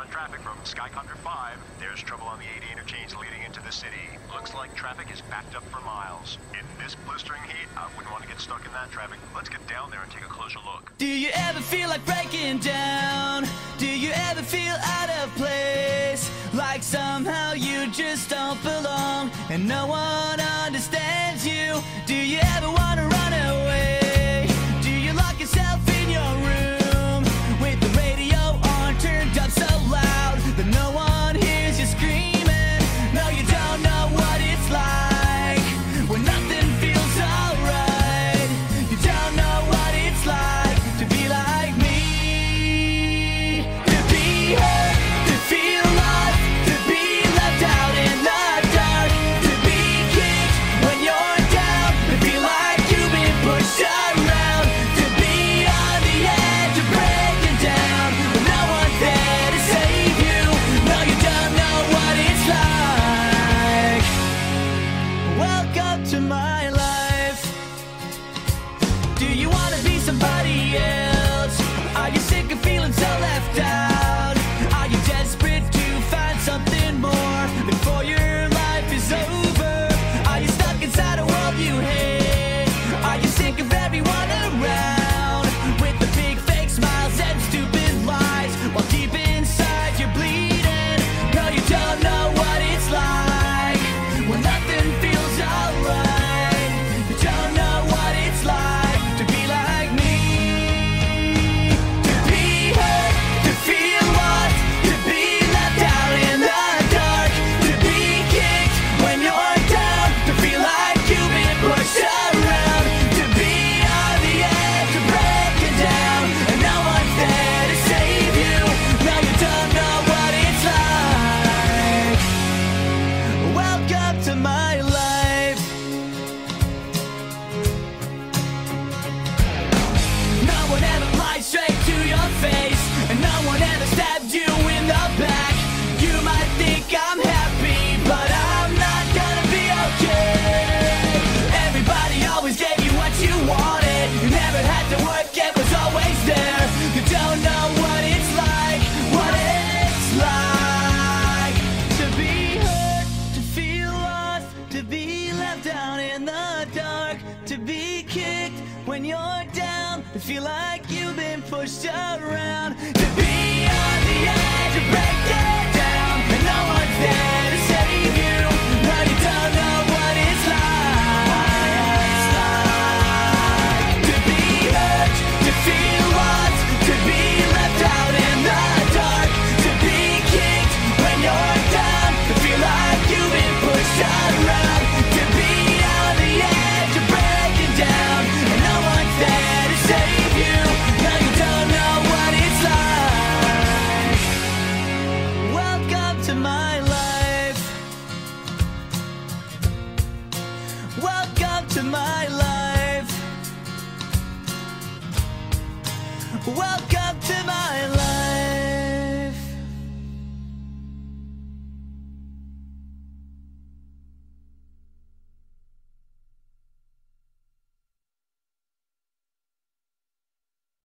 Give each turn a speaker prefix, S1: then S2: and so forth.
S1: on traffic from Sky 5. There's trouble on the 80 interchange leading into the city. Looks like traffic is backed up for miles. In this blistering heat, I wouldn't want to get stuck in that traffic. Let's get down there and take a closer look.
S2: Do you ever feel like breaking down? Do you ever feel out of place? Like somehow you just don't belong and no one understands you? Do you ever do you want to my life. kicked when you're down and feel like you've been pushed around to be on the edge of breakdown. my life. Welcome.